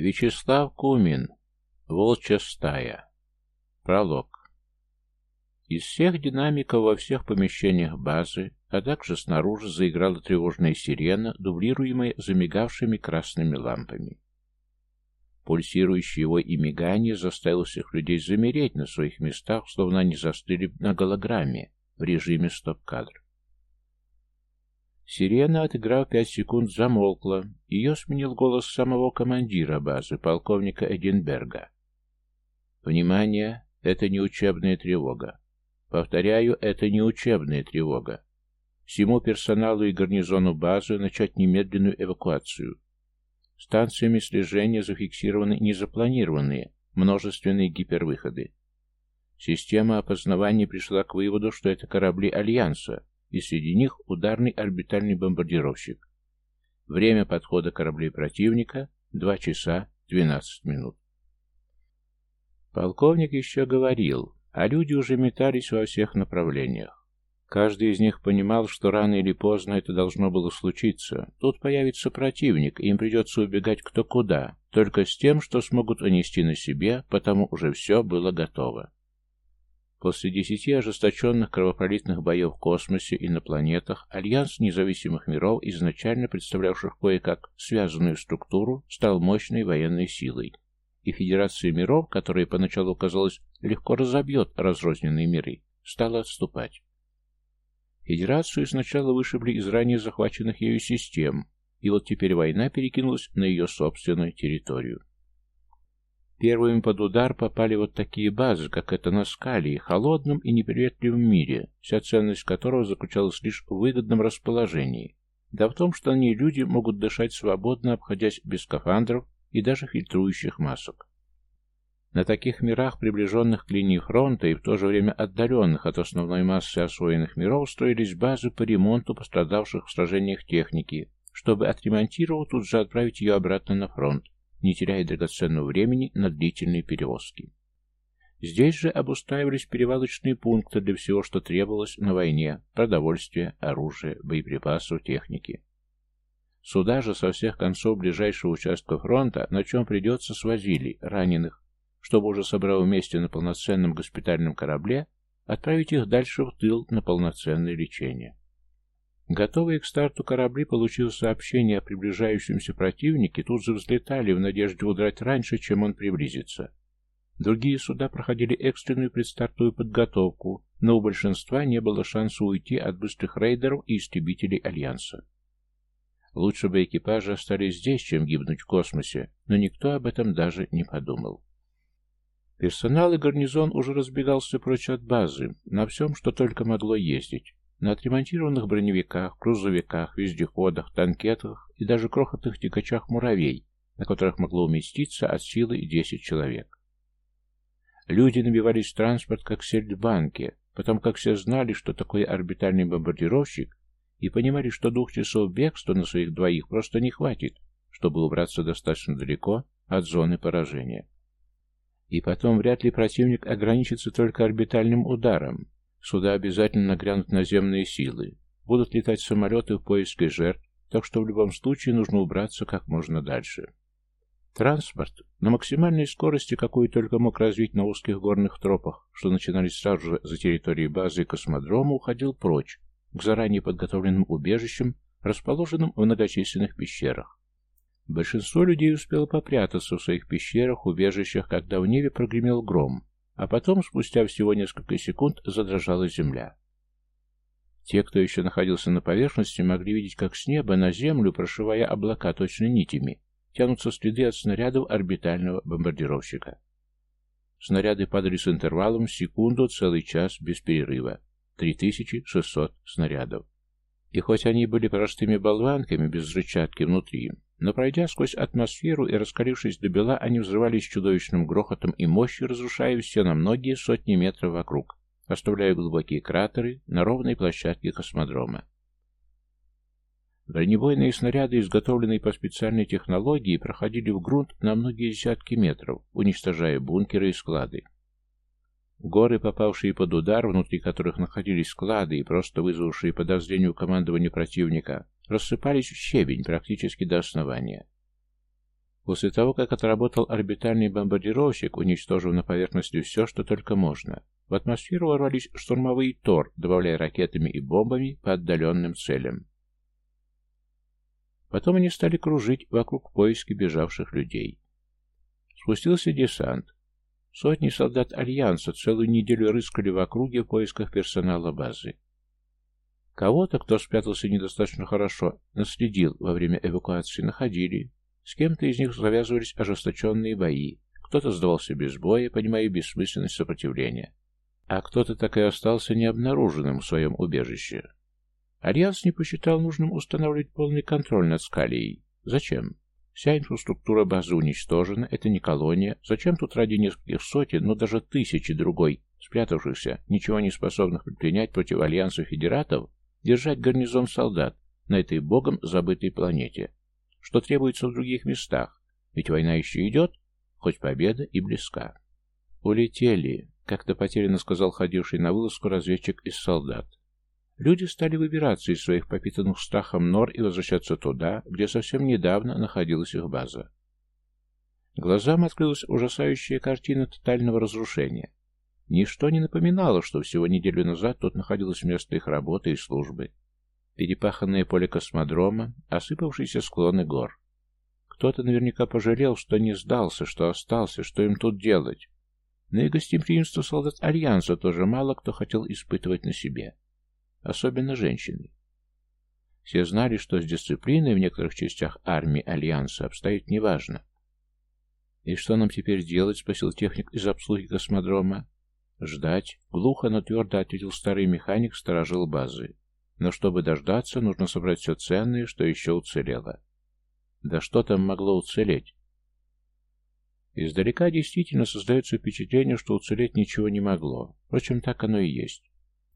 Вячеслав Кумин. Волчья стая. Пролог. Из всех динамиков во всех помещениях базы, а также снаружи заиграла тревожная сирена, дублируемая замигавшими красными лампами. Пульсирующее его и мигание заставило всех людей замереть на своих местах, словно они застыли на голограмме в режиме стоп-кадр. Сирена, отыграв пять секунд, замолкла. Ее сменил голос самого командира базы, полковника Эдинберга. «Внимание! Это не учебная тревога. Повторяю, это не учебная тревога. Всему персоналу и гарнизону базы начать немедленную эвакуацию. Станциями слежения зафиксированы незапланированные, множественные гипервыходы. Система опознавания пришла к выводу, что это корабли Альянса, и среди них ударный орбитальный бомбардировщик. Время подхода кораблей противника — 2 часа 12 минут. Полковник еще говорил, а люди уже метались во всех направлениях. Каждый из них понимал, что рано или поздно это должно было случиться. Тут появится противник, и им придется убегать кто куда, только с тем, что смогут унести на себе, потому уже все было готово. После десяти ожесточенных кровопролитных боев в космосе и на планетах Альянс независимых миров, изначально представлявших кое-как связанную структуру, стал мощной военной силой. И Федерация миров, которая поначалу, казалось, легко разобьет разрозненные миры, стала отступать. Федерацию сначала вышибли из ранее захваченных ею систем, и вот теперь война перекинулась на ее собственную территорию. Первыми под удар попали вот такие базы, как это на Скалии, холодном и неприветливом мире, вся ценность которого заключалась лишь в выгодном расположении, да в том, что они люди могут дышать свободно, обходясь без скафандров и даже фильтрующих масок. На таких мирах, приближенных к линии фронта и в то же время отдаленных от основной массы освоенных миров, строились базы по ремонту пострадавших в сражениях техники, чтобы, отремонтировав, тут же отправить ее обратно на фронт, не теряя драгоценного времени на длительные перевозки. Здесь же обустраивались перевалочные пункты для всего, что требовалось на войне – продовольствие, оружие, боеприпасов, техники. Сюда же со всех концов ближайшего участка фронта, на чем придется, свозили раненых, чтобы уже собрав вместе на полноценном госпитальном корабле, отправить их дальше в тыл на полноценное лечение. Готовые к старту корабли, получив сообщение о приближающемся противнике, тут же взлетали в надежде удрать раньше, чем он приблизится. Другие суда проходили экстренную предстартовую подготовку, но у большинства не было шанса уйти от быстрых рейдеров и истребителей Альянса. Лучше бы экипажи остались здесь, чем гибнуть в космосе, но никто об этом даже не подумал. Персонал и гарнизон уже разбегался прочь от базы, на всем, что только могло ездить. На отремонтированных броневиках, грузовиках, вездеходах, танкетах и даже крохотных тягачах «Муравей», на которых могло уместиться от силы 10 человек. Люди набивались в транспорт, как банке, потом как все знали, что такое орбитальный бомбардировщик, и понимали, что двух часов бегства на своих двоих просто не хватит, чтобы убраться достаточно далеко от зоны поражения. И потом вряд ли противник ограничится только орбитальным ударом, Сюда обязательно нагрянут наземные силы. Будут летать самолеты в поиске жертв, так что в любом случае нужно убраться как можно дальше. Транспорт на максимальной скорости, какую только мог развить на узких горных тропах, что начинались сразу же за территорией базы и космодрома, уходил прочь, к заранее подготовленным убежищам, расположенным в многочисленных пещерах. Большинство людей успело попрятаться в своих пещерах, убежищах, когда в небе прогремел гром, а потом, спустя всего несколько секунд, задрожала земля. Те, кто еще находился на поверхности, могли видеть, как с неба на землю, прошивая облака точно нитями, тянутся следы от снарядов орбитального бомбардировщика. Снаряды падали с интервалом секунду целый час без перерыва. 3600 снарядов. И хоть они были простыми болванками без взрывчатки внутри, но пройдя сквозь атмосферу и раскалившись до бела, они взрывались чудовищным грохотом и мощью, разрушая все на многие сотни метров вокруг, оставляя глубокие кратеры на ровной площадке космодрома. Бронебойные снаряды, изготовленные по специальной технологии, проходили в грунт на многие десятки метров, уничтожая бункеры и склады. Горы, попавшие под удар, внутри которых находились склады и просто вызвавшие подозрение у командования противника, рассыпались в щебень практически до основания. После того, как отработал орбитальный бомбардировщик, уничтожив на поверхности все, что только можно, в атмосферу ворвались штурмовые ТОР, добавляя ракетами и бомбами по отдаленным целям. Потом они стали кружить вокруг поиски бежавших людей. Спустился десант. Сотни солдат Альянса целую неделю рыскали в округе в поисках персонала базы. Кого-то, кто спрятался недостаточно хорошо, наследил во время эвакуации, находили. С кем-то из них завязывались ожесточенные бои. Кто-то сдавался без боя, понимая бессмысленность сопротивления. А кто-то так и остался необнаруженным в своем убежище. Альянс не посчитал нужным устанавливать полный контроль над Скалией. Зачем? Вся инфраструктура базы уничтожена, это не колония. Зачем тут ради нескольких сотен, но даже тысячи другой, спрятавшихся, ничего не способных предпринять против Альянса Федератов, держать гарнизон солдат на этой богом забытой планете, что требуется в других местах, ведь война еще идет, хоть победа и близка. «Улетели», — как-то потерянно сказал ходивший на вылазку разведчик из солдат. Люди стали выбираться из своих попитанных страхом нор и возвращаться туда, где совсем недавно находилась их база. Глазам открылась ужасающая картина тотального разрушения. Ничто не напоминало, что всего неделю назад тут находилось место их работы и службы. Перепаханное поле космодрома, осыпавшиеся склоны гор. Кто-то наверняка пожалел, что не сдался, что остался, что им тут делать. Но и гостеприимство солдат Альянса тоже мало кто хотел испытывать на себе. Особенно женщины. Все знали, что с дисциплиной в некоторых частях армии Альянса обстоит неважно. «И что нам теперь делать?» — спросил техник из обслуги космодрома. «Ждать», — глухо, но твердо ответил старый механик, сторожил базы. «Но чтобы дождаться, нужно собрать все ценное, что еще уцелело». «Да что там могло уцелеть?» Издалека действительно создается впечатление, что уцелеть ничего не могло. Впрочем, так оно и есть.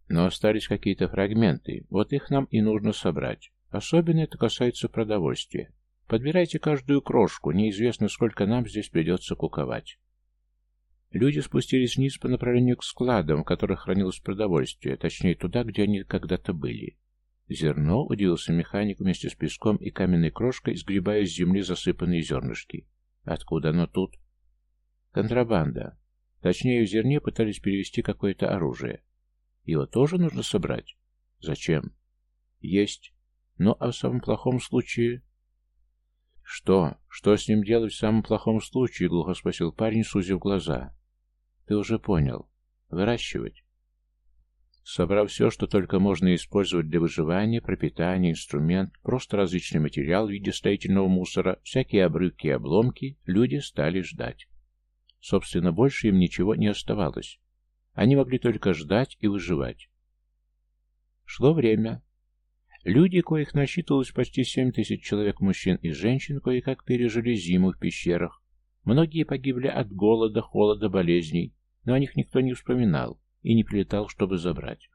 Но остались какие-то фрагменты, вот их нам и нужно собрать. Особенно это касается продовольствия. Подбирайте каждую крошку, неизвестно, сколько нам здесь придется куковать. Люди спустились вниз по направлению к складам, в которых хранилось продовольствие, точнее туда, где они когда-то были. Зерно, удивился механик вместе с песком и каменной крошкой, сгребая с земли засыпанные зернышки. Откуда оно тут? Контрабанда. Точнее, в зерне пытались перевести какое-то оружие. Его тоже нужно собрать? Зачем? Есть. Ну, а в самом плохом случае... «Что? Что с ним делать в самом плохом случае?» — глухо спросил парень, сузив глаза. Ты уже понял. Выращивать. Собрав все, что только можно использовать для выживания, пропитания, инструмент, просто различный материал в виде строительного мусора, всякие обрывки и обломки, люди стали ждать. Собственно, больше им ничего не оставалось. Они могли только ждать и выживать. Шло время. Люди, коих насчитывалось почти семь тысяч человек мужчин и женщин, кое-как пережили зиму в пещерах, Многие погибли от голода, холода, болезней, но о них никто не вспоминал и не прилетал, чтобы забрать.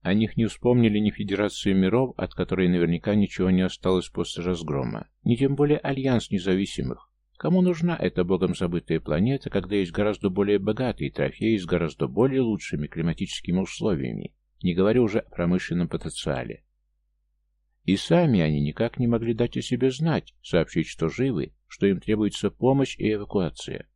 О них не вспомнили ни Федерации миров, от которой наверняка ничего не осталось после разгрома, ни тем более Альянс независимых. Кому нужна эта богом забытая планета, когда есть гораздо более богатые трофеи с гораздо более лучшими климатическими условиями, не говоря уже о промышленном потенциале? И сами они никак не могли дать о себе знать, сообщить, что живы, что им требуется помощь и эвакуация.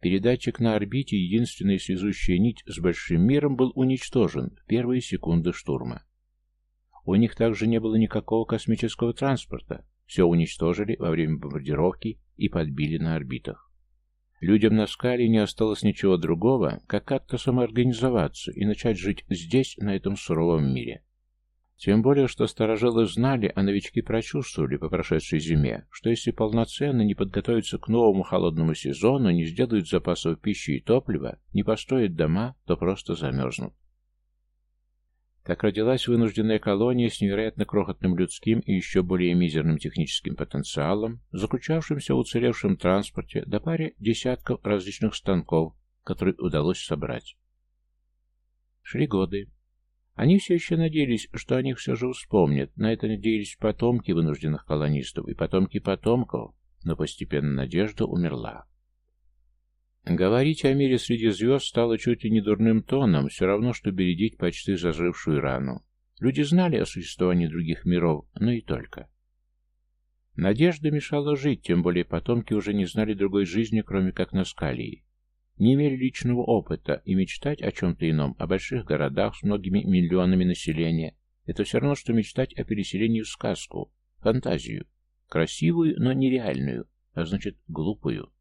Передатчик на орбите, единственная связующая нить с Большим миром, был уничтожен в первые секунды штурма. У них также не было никакого космического транспорта, все уничтожили во время бомбардировки и подбили на орбитах. Людям на скале не осталось ничего другого, как как-то самоорганизоваться и начать жить здесь, на этом суровом мире. Тем более, что старожилы знали, а новички прочувствовали по прошедшей зиме, что если полноценно не подготовиться к новому холодному сезону, не сделают запасов пищи и топлива, не построят дома, то просто замерзнут. Так родилась вынужденная колония с невероятно крохотным людским и еще более мизерным техническим потенциалом, заключавшимся в уцелевшем транспорте до паре десятков различных станков, которые удалось собрать. Шли годы. Они все еще надеялись, что о них все же вспомнят. На это надеялись потомки вынужденных колонистов и потомки потомков, но постепенно надежда умерла. Говорить о мире среди звезд стало чуть ли не дурным тоном, все равно, что бередить почти зажившую рану. Люди знали о существовании других миров, но и только. Надежда мешала жить, тем более потомки уже не знали другой жизни, кроме как на Скалии. Не имели личного опыта, и мечтать о чем-то ином, о больших городах с многими миллионами населения, это все равно, что мечтать о переселении в сказку, фантазию. Красивую, но нереальную, а значит, глупую.